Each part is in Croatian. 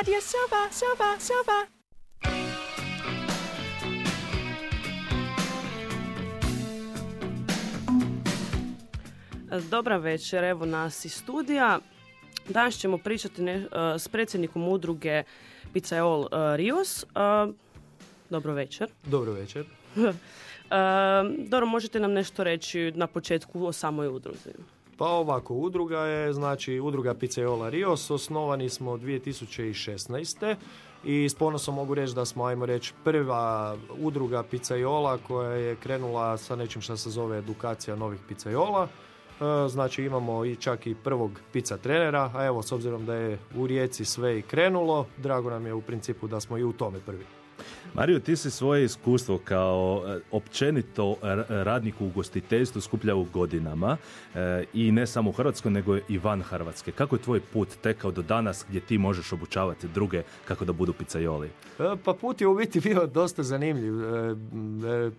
Radio Silva, Silva, Silva. Dobra večer, evo nas iz studija. Danas ćemo pričati ne, uh, s predsjednikom udruge Pizzaiol uh, Rios. Uh, dobro večer. Dobro večer. Uh, dobro, možete nam nešto reći na početku o samoj udruzi? Pa ovako, udruga je, znači, udruga Pizzaiola Rios, osnovani smo 2016. I s ponosom mogu reći da smo, ajmo reći, prva udruga pizzaiola koja je krenula sa nečim što se zove edukacija novih pizzaiola. E, Znači imamo i čak i prvog pizza trenera, a evo s obzirom da je u Rijeci sve i krenulo, drago nam je u principu da smo i u tome prvi. Mario, ti si svoje iskustvo kao e, općenito radnik u ugostiteljstvu skupljao godinama e, i ne samo u Hrvatskoj, nego i van Hrvatske. Kako je tvoj put tekao do danas gdje ti možeš obučavati druge kako da budu pizzaioli? E, Pa put je u biti bio dosta zanimljiv.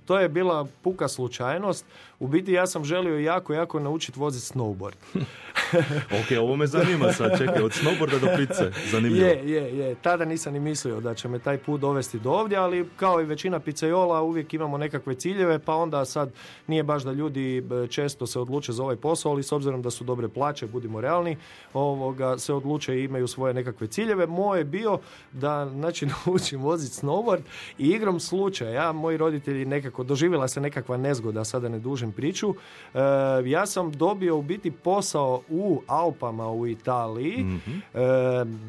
To je bila puka slučajnost. U biti ja sam želio jako, jako naučiti voziti snowboard. ok, ovo me zanima sad, čekaj, od snowboarda do pice, zanimljivo. Je, je, je. Tada nisam ni mislio da će me taj put dovesti do ovdje, ali kao i većina pizzaiola uvijek imamo nekakve ciljeve, pa onda sad nije baš da ljudi e, često se odluče za ovaj posao, ali s obzirom da su dobre plaće, budimo realni, ovoga, se odluče i imaju svoje nekakve ciljeve. Moje je bio da znači, naučim voziti snowboard i igrom slučaja, moji roditelji nekako, doživjela se nekakva nezgoda, sada ne dužim priču, e, ja sam dobio u biti posao Alpama u Italiji, e,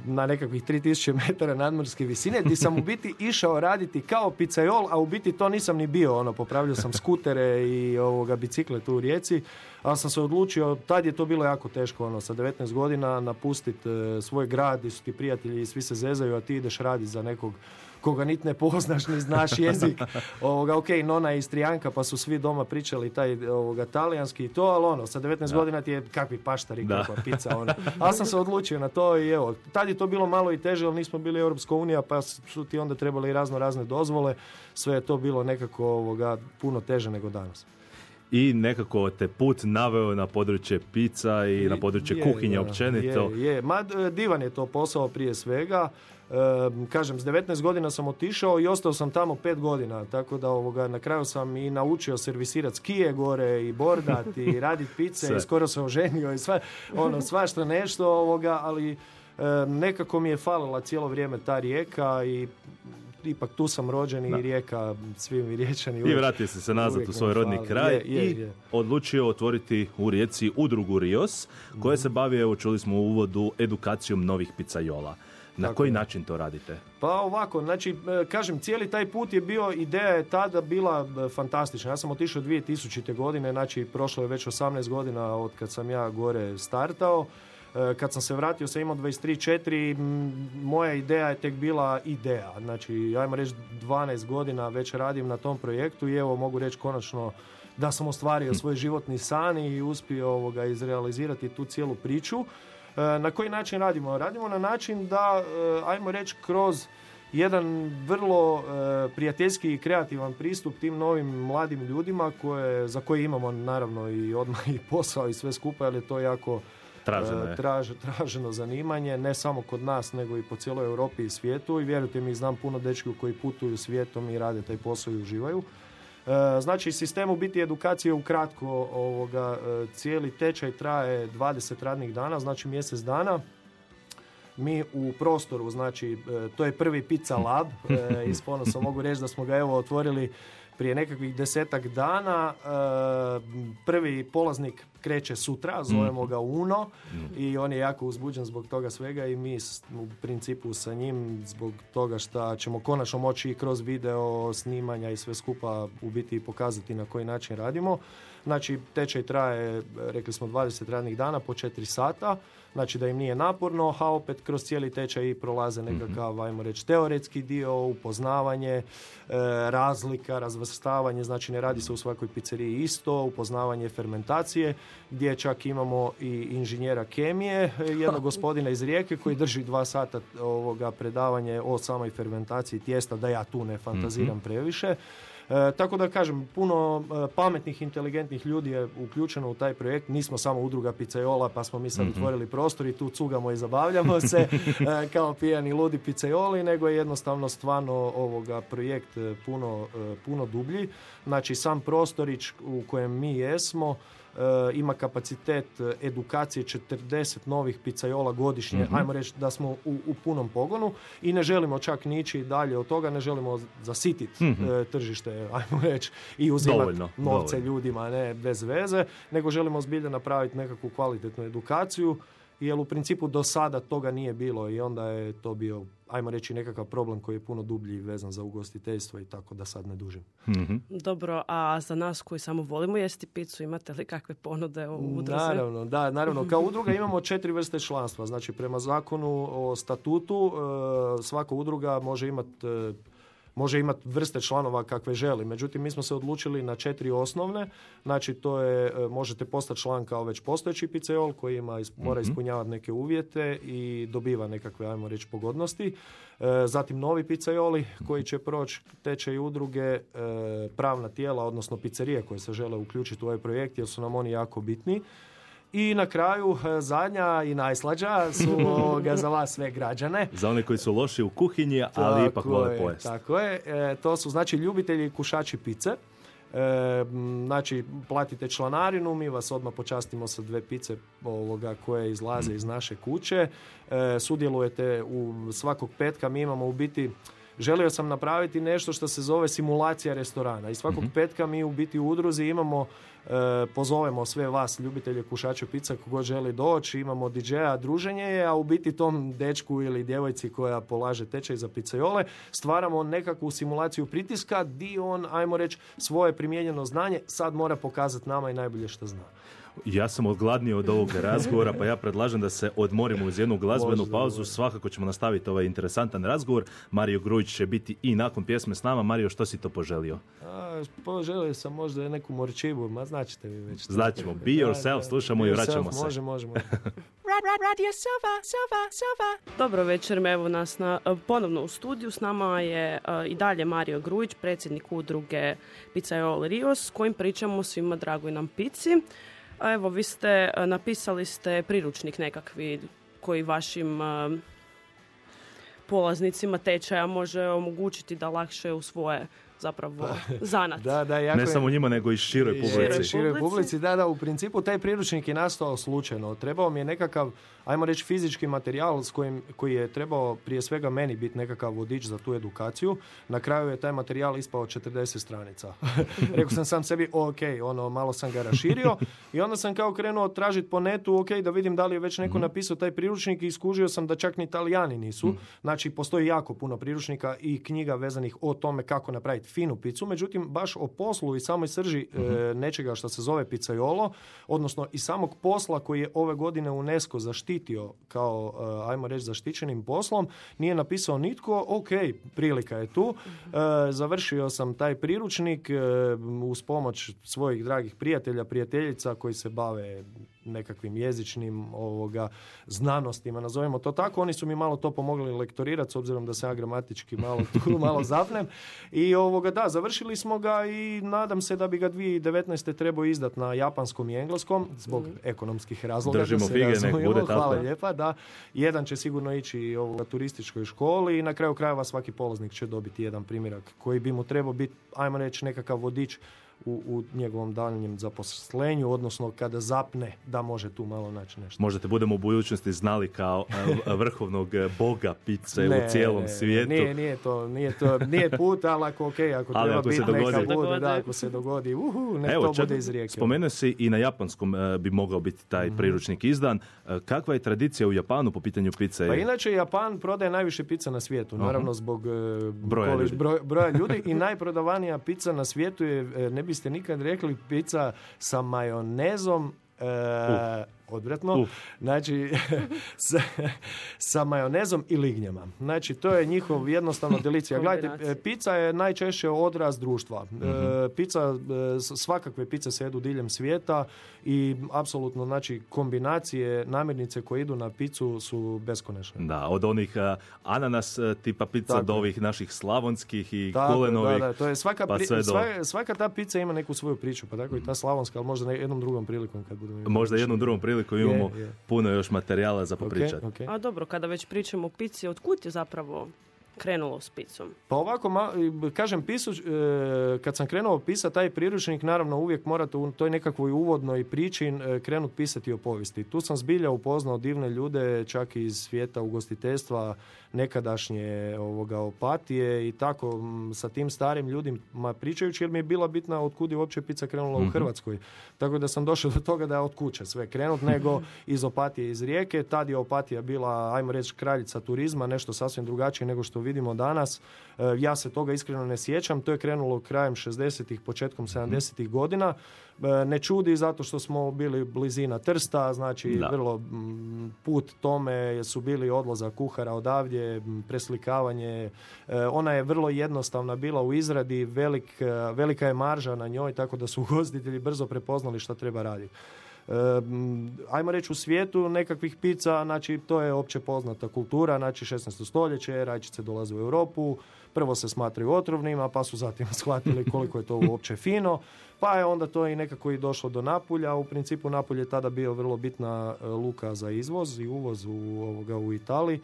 na nekakvih 3000 metara nadmorske visine, gdje sam u biti išao raditi kao pizzaiol, a u biti to nisam ni bio, ono, popravljao sam skutere i ovoga, bicikle tu u Rijeci, ali sam se odlučio, tad je to bilo jako teško, ono, sa 19 godina napustiti svoj grad, gdje su ti prijatelji i svi se zezaju, a ti ideš raditi za nekog koga nit ne poznaš, ni znaš jezik. Ovoga, ok, nona je istrijanka, pa su svi doma pričali taj ovoga, talijanski i to, ali ono, sa 19 godina ti je kakvi paštari, Da. kakva pizza, ono. Ali sam se odlučio na to i evo, tad je to bilo malo i teže, ali nismo bili Europska unija, pa su ti onda trebali i razno razne dozvole, sve je to bilo nekako ovoga, puno teže nego danas. I nekako te put naveo na područje pizza i na područje Je, kuhinje da, općenito. Je, je. Ma, divan je to posao prije svega. Kažem, s 19 godina sam otišao i ostao sam tamo 5 godina, tako da ovoga, na kraju sam i naučio servisirati skije gore i bordat i raditi pice i skoro sam oženio i sve, ono, svašta nešto, ovoga, ali nekako mi je falila cijelo vrijeme ta rijeka i ipak tu sam rođen i Da. rijeka, svi mi riječani I vratio si se nazad u svoj rodni kraj Je, je, i je. odlučio otvoriti u Rijeci udrugu Rios, koja Mhm. se bavi, evo čuli smo u uvodu, edukacijom novih pizzaiola. Na koji način to radite? Pa ovako, znači, e, kažem, cijeli taj put je bio, ideja je tada bila e, fantastična. Ja sam otišao 2000. godine, znači prošlo je već 18 godina od kad sam ja gore startao. E, Kad sam se vratio sam imao 23-4, m, moja ideja je tek bila ideja. Znači, ajmo reći 12 godina već radim na tom projektu i evo mogu reći konačno da sam ostvario svoj životni san i uspio ovoga izrealizirati tu cijelu priču. E, Na koji način radimo? Radimo na način da, e, ajmo reći, kroz jedan vrlo e, prijateljski i kreativan pristup tim novim mladim ljudima koje, za koje imamo naravno i odmah i posao i sve skupa, jer je to jako Traženo je. traž- traženo zanimanje, ne samo kod nas, nego i po cijeloj Europi i svijetu. I vjerujte mi, znam puno dečki koji putuju svijetom i rade taj posao i uživaju. E, Znači, sistem u biti edukacije ukratko ovoga, e, cijeli tečaj traje 20 radnih dana, znači mjesec dana. Mi u prostoru, znači, e, to je prvi pizza lab, e, i s ponosom mogu reći da smo ga evo otvorili prije nekakvih desetak dana. E, Prvi polaznik kreće sutra, zovemo ga Uno i on je jako uzbuđen zbog toga svega i mi u principu sa njim zbog toga što ćemo konačno moći i kroz video snimanja i sve skupa u biti pokazati na koji način radimo. Znači, tečaj traje, rekli smo, 20 radnih dana po 4 sata, znači da im nije naporno, a opet kroz cijeli tečaj i prolaze nekakav, ajmo reći, teoretski dio, upoznavanje, e, razlika, razvrstavanje, znači ne radi se u svakoj pizzeriji isto, upoznavanje fermentacije, gdje čak imamo i inženjera kemije, jednog gospodina iz Rijeke koji drži dva sata ovoga predavanje o samoj fermentaciji tijesta, da ja tu ne fantaziram previše. E, tako da kažem, puno e, pametnih, inteligentnih ljudi je uključeno u taj projekt. Nismo samo udruga Picajola, pa smo mi sad Mhm. otvorili prostor i tu cugamo i zabavljamo se e, kao pijani ludi Picajoli, nego je jednostavno stvarno ovoga projekt e, puno, e, puno dublji. Znači sam prostorić u kojem mi jesmo ima kapacitet e, edukacije 40 novih picajola godišnje, Mhm. ajmo reći da smo u, u punom pogonu i ne želimo čak nići dalje od toga, ne želimo zasititi Mhm. e, tržište, ajmo reći, i uzimati novce dovoljno. ljudima, ne bez veze, nego želimo zbilja napraviti nekakvu kvalitetnu edukaciju, jer u principu do sada toga nije bilo i onda je to bio, ajmo reći, nekakav problem koji je puno dublji vezan za ugostiteljstvo i tako da sad ne dužim. Mhm. Dobro, a za nas koji samo volimo jesti picu, imate li kakve ponude o udruzi? Naravno, da, naravno. Kao udruga imamo četiri vrste članstva. Znači, prema zakonu o statutu e, svaka udruga može imati može imati vrste članova kakve želi. Međutim, mi smo se odlučili na četiri osnovne. Znači, to je, e, možete postati član kao već postojeći piceol koji ima, mora ispunjavati neke uvjete i dobiva nekakve, ajmo reći, pogodnosti. E, zatim novi pizzaioli koji će proći tečaj udruge, e, pravna tijela, odnosno pizzerije koje se žele uključiti u ovaj projekt jer su nam oni jako bitni. I na kraju e, zadnja i najslađa su ovoga, za vas sve građane. Za one koji su loši u kuhinji, ali ipak Tako vole je, pojesti. Tako je. E, to su znači ljubitelji i kušači pice. E, znači, platite članarinu, mi vas odmah počastimo sa dve pice ovoga koje izlaze iz naše kuće. E, sudjelujete u svakog petka, mi imamo u biti Želio sam napraviti nešto što se zove simulacija restorana i svakog petka mi u biti u udruzi imamo e, pozovemo sve vas ljubitelje kušača pizza kogod želi doći, imamo DJ-a, druženje je, a u biti tom dečku ili djevojci koja polaže tečaj za pizzaiole stvaramo nekakvu simulaciju pritiska di on, ajmo reći, svoje primijenjeno znanje sad mora pokazati nama i najbolje što zna. Ja sam odgladnio od ovog razgovora, pa ja predlažem da se odmorimo uz jednu glazbenu pauzu. Svakako ćemo nastaviti ovaj interesantan razgovor. Mario Grujić će biti i nakon pjesme s nama. Mario, što si to poželio? A, poželio sam možda neku morčivu, ma značite mi već. Znaćemo. Be yourself, slušamo Be i yourself, vraćamo se. Može, može, može. Ra- ra- Radio Sova, Sova, Sova. Dobro večer, evo nas na, e, ponovno u studiju. S nama je e, i dalje Mario Grujić, predsjednik udruge Pizzaiol Rios, s kojim pričamo svima dragoj nam pici. A evo, vi ste, e, napisali ste priručnik nekakvi koji vašim e, polaznicima tečaja može omogućiti da lakše usvoje zapravo zanat. Da, da, jako Ne je- samo njima, nego i široj publici. široj, široj Publici. publici. Da, da, u principu taj priručnik je nastao slučajno. Trebao mi je nekakav, ajmo reći, fizički materijal s kojim, koji je trebao prije svega meni biti nekakav vodič za tu edukaciju. Na kraju je taj materijal ispao 40 stranica. Rekao sam sam sebi, ok, ono, malo sam ga raširio i onda sam kao krenuo tražiti po netu, ok, da vidim da li je već neko napisao taj priručnik i iskužio sam da čak ni italijani nisu. Znači, postoji jako puno priručnika i knjiga vezanih o tome kako napraviti finu picu, međutim, baš o poslu i samoj srži e, nečega što se zove pizzaiolo, odnosno i samog posla koji je ove godine UNESCO zaštitio kao, e, ajmo reći, zaštićenim poslom, nije napisao nitko, ok, prilika je tu. E, završio sam taj priručnik e, uz pomoć svojih dragih prijatelja, prijateljica koji se bave nekakvim jezičnim ovoga znanostima, nazovimo to tako. Oni su mi malo to pomogli lektorirati s obzirom da se ja gramatički malo tu malo zapnem. I ovoga da, završili smo ga i nadam se da bi ga 2019. trebao izdat na japanskom i engleskom zbog ekonomskih razloga. Držimo da se fige, nek bude tako. Hvala lijepa, da. Jedan će sigurno ići i ovoga turističkoj školi i na kraju krajeva svaki polaznik će dobiti jedan primjerak koji bi mu trebao biti, ajmo reći, nekakav vodič u, u njegovom daljnjem zaposlenju, odnosno kada zapne da može tu malo naći nešto. Možete budemo u budućnosti znali kao e, vrhovnog e, boga pice Ne, u cijelom ne, svijetu. Nije, nije to, nije to, nije put, ali ako, ok, ako Ali treba ako se biti neka bude, da, ako se dogodi, uhu, nek Evo, to čak bude iz rijeke. spomenuo si i na japanskom e, bi mogao biti taj Mhm. priručnik izdan. Kakva je tradicija u Japanu po pitanju pice? Pa inače Japan prodaje najviše pizza na svijetu, naravno zbog Broja količ- ljudi. broj- broja ljudi i najprodavanija pizza na svijetu je, ne biste nikad rekli, pizza sa majonezom, e, odvratno. Znači, sa, sa majonezom i lignjama. Znači, to je njihov jednostavno delicija. Gledajte, e, pizza je najčešće odraz društva. Mhm. pizza, e, svakakve pice se jedu diljem svijeta i apsolutno, znači, kombinacije namirnice koje idu na picu su beskonečne. Da, od onih ananas tipa pizza Tako do ovih naših slavonskih i Tako kulenovih. da, da, to je svaka, pa pri- sve do- sva- svaka ta pizza ima neku svoju priču, pa tako i ta slavonska, ali možda jednom drugom prilikom kad budemo Možda jednom drugom prilikom imamo Je, je. puno još materijala za popričati. ok. A dobro, kada već pričamo o pici, od kud je zapravo krenulo s picom? Pa ovako, ma- kažem, pisu, e, kad sam krenuo pisati taj priručnik, naravno uvijek morate u toj nekakvoj uvodnoj priči e, krenut pisati o povijesti. Tu sam zbilja upoznao divne ljude, čak i iz svijeta ugostiteljstva, nekadašnje ovoga opatije i tako sa tim starim ljudima pričajući jer mi je bila bitna od kud je uopće pizza krenula u Hrvatskoj. Tako da sam došao do toga da je od kuće sve krenut, nego iz opatije iz rijeke. Tad je opatija bila, ajmo reći, kraljica turizma, nešto sasvim drugačije nego što vidimo danas. E, ja se toga iskreno ne sjećam. To je krenulo krajem 60-ih, početkom 70-ih godina. E, ne čudi zato što smo bili blizina Trsta, znači Da. vrlo put tome su bili odlazak kuhara odavdje, preslikavanje. E, ona je vrlo jednostavna bila u izradi, velik, e, velika je marža na njoj, tako da su ugostitelji brzo prepoznali šta treba raditi. E, m, ajmo reći u svijetu nekakvih pizza, znači to je opće poznata kultura, znači 16. stoljeće, rajčice dolaze u Europu, prvo se smatraju otrovnima, pa su zatim shvatili koliko je to uopće fino, pa je onda to i nekako i došlo do Napulja. U principu Napulj je tada bio vrlo bitna e, luka za izvoz i uvoz u, ovoga, u Italiji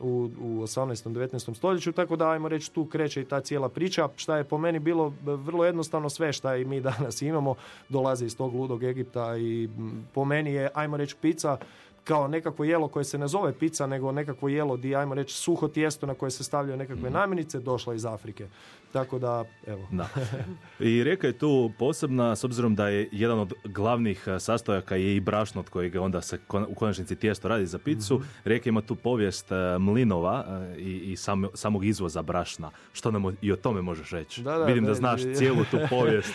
u, u 18. 19. stoljeću, tako da ajmo reći tu kreće i ta cijela priča, šta je po meni bilo vrlo jednostavno sve šta i mi danas imamo, dolazi iz tog ludog Egipta i po meni je, ajmo reći, pizza kao nekakvo jelo koje se ne zove pizza, nego nekakvo jelo di, ajmo reći, suho tijesto na koje se stavljaju nekakve namirnice, došla iz Afrike. Tako da, evo. Da. I rijeka je tu posebna s obzirom da je jedan od glavnih sastojaka je i brašno od kojeg onda se u konačnici tijesto radi za picu. Rijeka ima tu povijest mlinova i, i sam- samog izvoza brašna. Što nam i o tome možeš reći? Da, da, Vidim da ne, znaš cijelu tu povijest.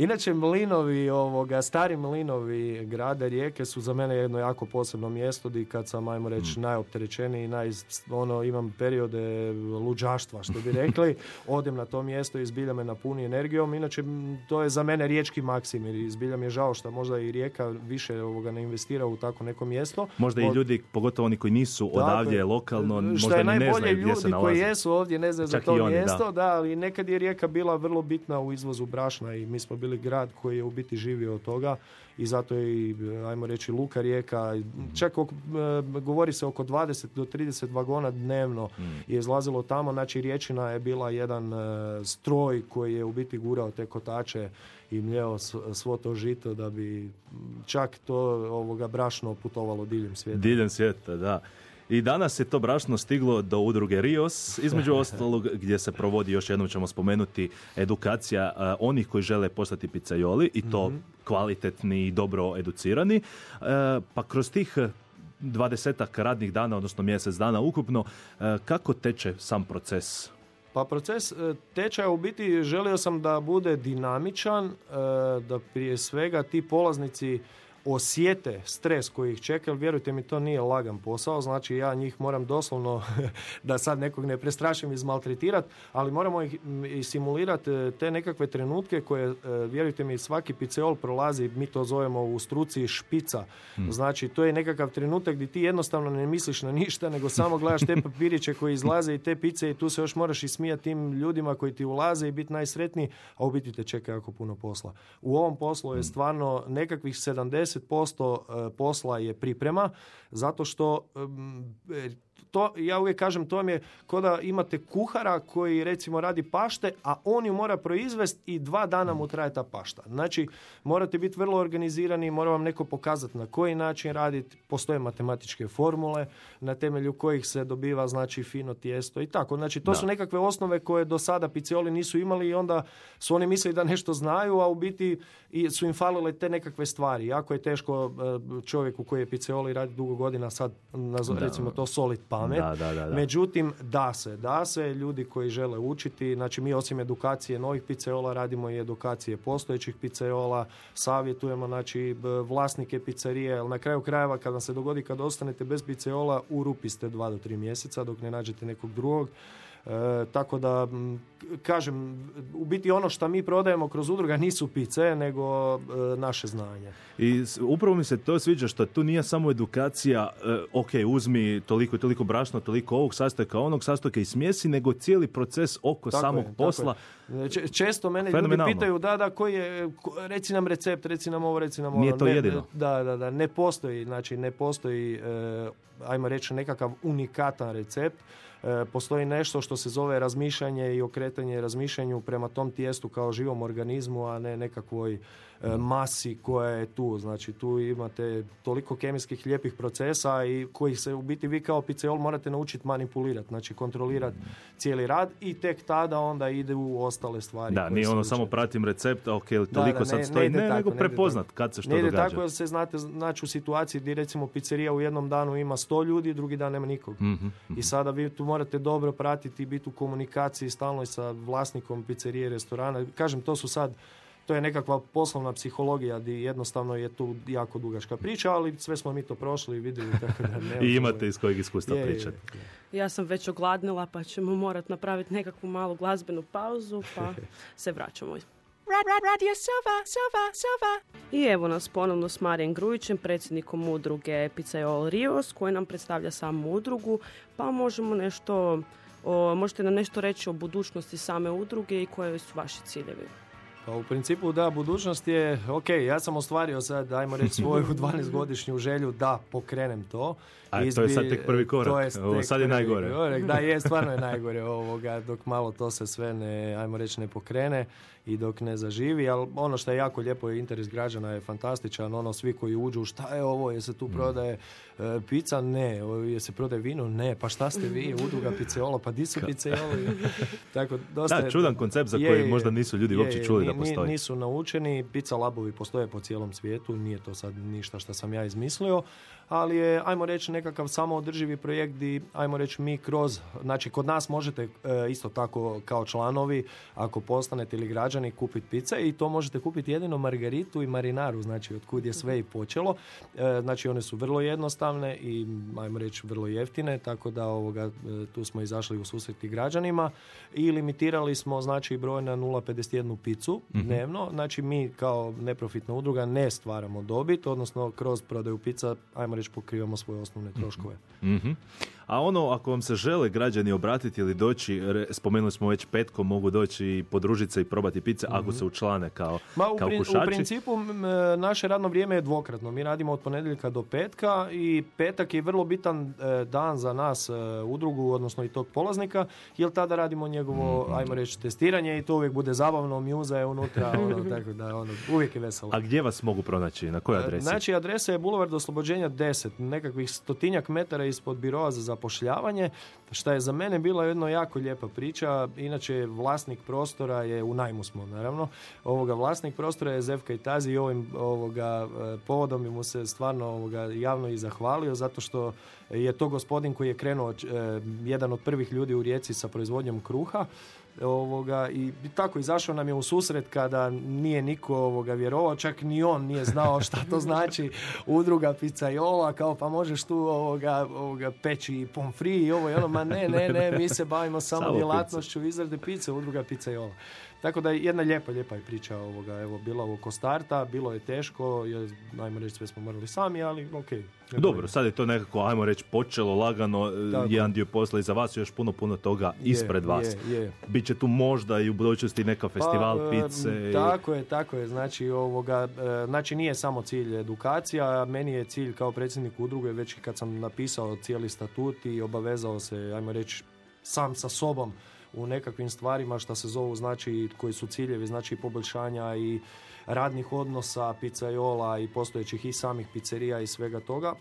Inače, mlinovi, ovoga, stari mlinovi grada Rijeke su za mene jedno jako posebno mjesto di kad sam, ajmo reći, najopterećeniji, naj, ono, imam periode luđaštva, što bi rekli, odem na to mjesto i zbilja me napuni energijom. Inače, to je za mene riječki maksimir i zbilja mi je žao što možda i Rijeka više ovoga ne investira u tako neko mjesto. Možda i Od- ljudi, pogotovo oni koji nisu odavdje je. lokalno, Što možda je ni ne znaju gdje se ljudi koji jesu ovdje ne znaju za to i oni, da. mjesto, da. ali nekad je Rijeka bila vrlo bitna u izvozu brašna i mi smo bili grad koji je u biti živio od toga i zato je i, ajmo reći, Luka Rijeka, čak oko, e, govori se oko 20 do 30 vagona dnevno je izlazilo tamo, znači Riječina je bila jedan e, stroj koji je u biti gurao te kotače i mljeo svo to žito da bi čak to ovoga brašno putovalo diljem svijeta. Diljem svijeta, da. I danas je to brašno stiglo do udruge Rios, između ostalog gdje se provodi, još jednom ćemo spomenuti, edukacija a, onih koji žele postati pizzaioli i to kvalitetni i dobro educirani. E, pa kroz tih dvadesetak radnih dana, odnosno mjesec dana ukupno, e, kako teče sam proces? Pa proces e, tečaja u biti želio sam da bude dinamičan, e, da prije svega ti polaznici osjete stres koji ih čeka, jer vjerujte mi to nije lagan posao, znači ja njih moram doslovno, da sad nekog ne prestrašim izmaltretirati, ali moramo ih simulirati e, te nekakve trenutke koje, e, vjerujte mi, svaki piceol prolazi, mi to zovemo u struci špica, znači to je nekakav trenutak gdje ti jednostavno ne misliš na ništa, nego samo gledaš te papiriće koji izlaze i te pice i tu se još moraš ismijati tim ljudima koji ti ulaze i biti najsretniji, a u biti te čeka jako puno posla. U ovom poslu je stvarno nekakvih 70% e, posla je priprema, zato što to, ja uvijek kažem, to vam je ko da imate kuhara koji recimo radi pašte, a on ju mora proizvesti i dva dana mu traje ta pašta. Znači, morate biti vrlo organizirani, mora vam neko pokazati na koji način raditi, postoje matematičke formule na temelju kojih se dobiva znači fino tijesto i tako. Znači, to Da. su nekakve osnove koje do sada piceoli nisu imali i onda su oni mislili da nešto znaju, a u biti su im falile te nekakve stvari. Jako je teško e, čovjeku koji je piceoli radi dugo godina sad, recimo to solid pamet. Pamet. Da, da, da, da. Međutim, da se, da se, ljudi koji žele učiti, znači mi osim edukacije novih piceola radimo i edukacije postojećih piceola, savjetujemo znači b- vlasnike pizzerije, jer na kraju krajeva kad vam se dogodi kad ostanete bez piceola, u rupi ste dva do tri mjeseca dok ne nađete nekog drugog. E, tako da, kažem, u biti ono što mi prodajemo kroz udruga nisu pice, nego e, naše znanje. I upravo mi se to sviđa što tu nije samo edukacija, e, ok, uzmi toliko i toliko brašna, toliko ovog sastojka, onog sastojka i smjesi, nego cijeli proces oko Tako samog je, posla. je. Često mene ljudi pitaju da, da, koji je, ko- reci nam recept, reci nam ovo, reci nam ono. Nije to Ne, jedino. Da, da, da, ne postoji, znači ne postoji, e, ajmo reći, nekakav unikatan recept. E, postoji nešto što se zove razmišljanje i okretanje razmišljanju prema tom tijestu kao živom organizmu, a ne nekakvoj masi koja je tu. Znači tu imate toliko kemijskih lijepih procesa i kojih se u biti vi kao piceol morate naučiti manipulirati, znači kontrolirati cijeli rad i tek tada onda ide u ostale stvari. Da, nije ono samo pratim recept, ok, Da, toliko da, sad ne- stoji, ne ide ne, tako, nego ne prepoznat tako. kad se što ne događa. tako jer se znate naći u situaciji gdje recimo pizzerija u jednom danu ima 100 ljudi, drugi dan nema nikog. Mhm, I sada vi tu morate dobro pratiti i biti u komunikaciji stalno sa vlasnikom pizzerije, restorana. Kažem, to su sad to je nekakva poslovna psihologija gdje jednostavno je tu jako dugačka priča, ali sve smo mi to prošli i vidjeli tako da I imate iz kojeg iskustva Je, je, pričati. Ja sam već ogladnila pa ćemo morat napraviti nekakvu malu glazbenu pauzu pa se vraćamo. Ra- ra- Radio Sova, Sova, Sova. I evo nas ponovno s Marijem Grujićem, predsjednikom udruge Pizzaiol Rios, koji nam predstavlja samu udrugu, pa možemo nešto, o, možete nam nešto reći o budućnosti same udruge i koje su vaši ciljevi. Pa u principu da, budućnost je, ok, ja sam ostvario sad, ajmo reći, svoju 12-godišnju želju da pokrenem to. A to je Izbi- sad tek prvi korak. To je Ovo sad je najgore. korak. Da, je, stvarno je najgore ovoga, dok malo to se sve ne, ajmo reći, ne pokrene i dok ne zaživi, ali ono što je jako lijepo je interes građana je fantastičan, ono svi koji uđu, šta je ovo, je se Mm. tu prodaje e, pizza, ne, je se prodaje vino, ne, pa šta ste vi, udruga piceola, pa di su piceoli? Tako, dosta Da, je- čudan koncept za je, koji možda nisu ljudi je, uopće čuli da postoji. Nisu naučeni, pizza labovi postoje po cijelom svijetu, nije to sad ništa što sam ja izmislio, ali je, ajmo reći, nekakav samoodrživi projekt gdje, ajmo reći, mi kroz, znači kod nas možete e, isto tako kao članovi, ako postanete ili građani, kupiti pice i to možete kupiti jedino margaritu i marinaru, znači od kud je sve i počelo. E, znači one su vrlo jednostavne i, ajmo reći, vrlo jeftine, tako da ovoga, e, tu smo izašli u susret i građanima i limitirali smo znači broj na 0,51 picu dnevno. Znači mi kao neprofitna udruga ne stvaramo dobit, odnosno kroz prodaju pica, ajmo reći, pokrivamo svoje osnovne troškove. Mhm. A ono, ako vam se žele građani obratiti ili doći, re- spomenuli smo već petkom, mogu doći i podružiti se i probati pice ako se učlane kao, Mhm. Ma u, kao prin- u pušači. principu m, e, naše radno vrijeme je dvokratno. Mi radimo od ponedjeljka do petka i petak je vrlo bitan e, dan za nas e, udrugu, odnosno i tog polaznika, jer tada radimo njegovo, Mhm. ajmo reći, testiranje i to uvijek bude zabavno, mjuza je unutra, ono, tako da ono, uvijek je veselo. A gdje vas mogu pronaći? Na kojoj adresi? Znači, adresa je Boulevard Oslobođenja 10, nekakvih stotinjak metara ispod biroa za zapošljavanje, što je za mene bila jedna jako lijepa priča. Inače, vlasnik prostora je, u najmu smo naravno, ovoga vlasnik prostora je Zevka Itazi i ovim ovoga, e, povodom mu se stvarno ovoga, javno i zahvalio, zato što je to gospodin koji je krenuo, e, jedan od prvih ljudi u Rijeci sa proizvodnjom kruha, ovoga, i tako izašao nam je u susret kada nije niko ovoga vjerovao, čak ni on nije znao šta to znači udruga pizzaiola, kao pa možeš tu ovoga, ovoga peći i pomfri i ovo i ono, ma ne, ne, ne, mi se bavimo samo, Samo djelatnošću izrade pice, udruga pizzaiola. Tako da je jedna lijepa, lijepa je priča ovoga, evo, bila oko starta, bilo je teško, je, najmo reći sve smo morali sami, ali ok. Dobro, sad je to nekako, ajmo reći, počelo lagano, e, Tako. jedan dio posla i za vas još puno, puno toga Je, ispred vas. Je, je. Biće tu možda i u budućnosti neka festival Pa, pice. i- Tako je, tako je. Znači, ovoga, e, znači nije samo cilj edukacija, meni je cilj kao predsjednik udruge, već kad sam napisao cijeli statut i obavezao se, ajmo reći, sam sa sobom u nekakvim stvarima što se zovu, znači, koji su ciljevi, znači poboljšanja i radnih odnosa, pizzaiola i postojećih i samih pizzerija i svega toga.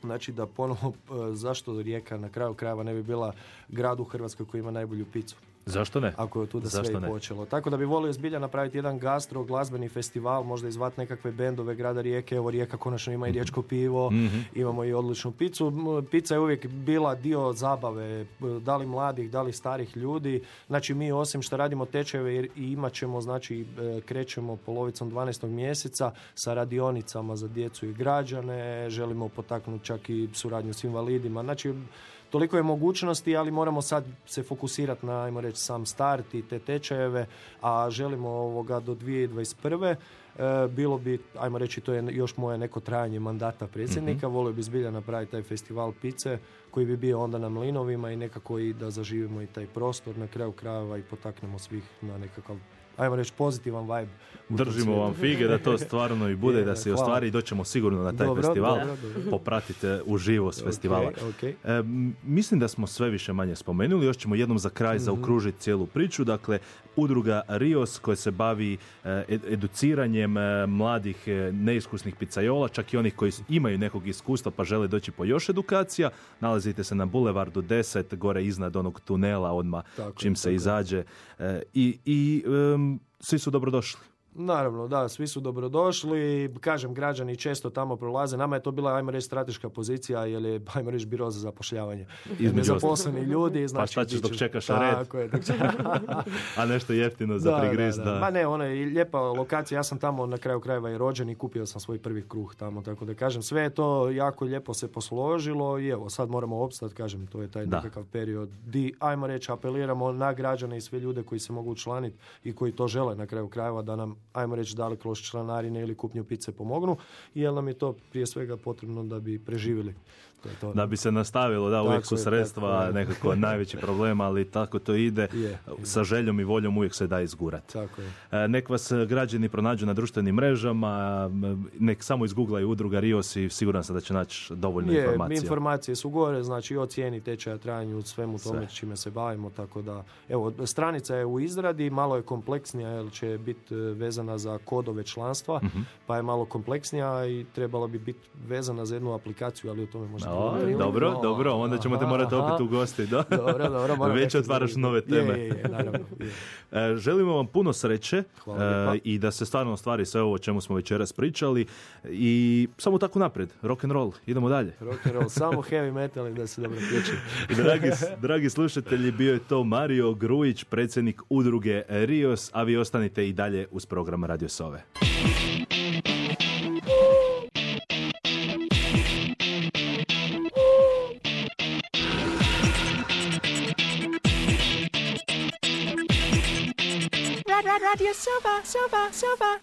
Znači da ponovo, zašto Rijeka na kraju krajeva ne bi bila grad u Hrvatskoj koji ima najbolju picu. Zašto ne? Ako je tu da sve i počelo. Tako da bi volio zbilja napraviti jedan gastro glazbeni festival, možda izvat nekakve bendove grada Rijeke. Evo Rijeka konačno ima i riječko pivo, Mhm. imamo i odličnu picu. Pica je uvijek bila dio zabave, da li mladih, da li starih ljudi. Znači mi osim što radimo tečajeve i i imat ćemo, znači e, krećemo polovicom 12. mjeseca sa radionicama za djecu i građane, želimo potaknuti čak i suradnju s invalidima. Znači toliko je mogućnosti, ali moramo sad se fokusirati na, ajmo reći, sam start i te tečajeve, a želimo ovoga do 2021. E, bilo bi, ajmo reći, to je još moje neko trajanje mandata predsjednika, volio bi zbilja napraviti taj festival pice koji bi bio onda na mlinovima i nekako i da zaživimo i taj prostor na kraju krajeva i potaknemo svih na nekakav, ajmo reći, pozitivan vibe. Držimo vam fige da to stvarno i bude, da se i ostvari i doćemo sigurno na taj Dobro, festival. dobro, dobro. Popratite uživo s festivala. E, mislim da smo sve više manje spomenuli, još ćemo jednom za kraj zaokružiti cijelu priču. Dakle, udruga Rios koja se bavi e, ed- educiranjem e, mladih neiskusnih picajola, čak i onih koji imaju nekog iskustva pa žele doći po još edukacija. Nalazite se na Bulevardu 10, gore iznad onog tunela odmah Tako čim se tako izađe. I, i svi su dobrodošli. Naravno, da, svi su dobrodošli. Kažem, građani često tamo prolaze. Nama je to bila, ajmo reći, strateška pozicija, jer je, ajmo reći, biro za zapošljavanje. Između Nezaposleni ljudi, znači... šta ćeš bit dok čekaš red? Tako je, dok će- A nešto jeftino za prigriz, da, da. da. Ma ne, ono je lijepa lokacija. Ja sam tamo na kraju krajeva i rođen i kupio sam svoj prvi kruh tamo. Tako da kažem, sve je to jako lijepo se posložilo i evo, sad moramo opstati, kažem, to je taj nekakav period di, ajmo reći, apeliramo na građane i sve ljude koji se mogu učlaniti i koji to žele na kraju krajeva da nam, ajmo reći, da li kroz članarine ili kupnju pice pomognu, jer nam je to prije svega potrebno da bi preživjeli. To. Da bi se nastavilo, da, uvijek Tako su sredstva je. nekako najveći problem, ali tako to ide. Je, je. Sa željom i voljom uvijek se da izgurat. Tako je. E, Nek vas građani pronađu na društvenim mrežama, nek samo izgooglaju udruga Rios i siguran sam da će naći dovoljno Je, informacija. informacije su gore, znači i o cijeni tečaja trajanju, svemu tome Sve. čime se bavimo, tako da, evo, stranica je u izradi, malo je kompleksnija jer će biti e, vezana za kodove članstva, Mhm. pa je malo kompleksnija i trebala bi biti vezana za jednu aplikaciju, ali o tome možda... O, dobro, dobro, onda ćemo te morati opet ugostiti. Da? Dobro, dobro, Već otvaraš nove teme. Je, je, je, naravno. je. E, Želimo vam puno sreće Hvala e, lijepa. i da se stvarno ostvari sve ovo o čemu smo večeras pričali i samo tako naprijed, rock and roll, idemo dalje. Rock and roll, samo heavy metal i da se dobro pječe. Dragi, dragi slušatelji, bio je to Mario Grujić, predsjednik udruge Rios, a vi ostanite i dalje uz program Radio Sove. Ra- ra- Radio Silva, Silva, Silva.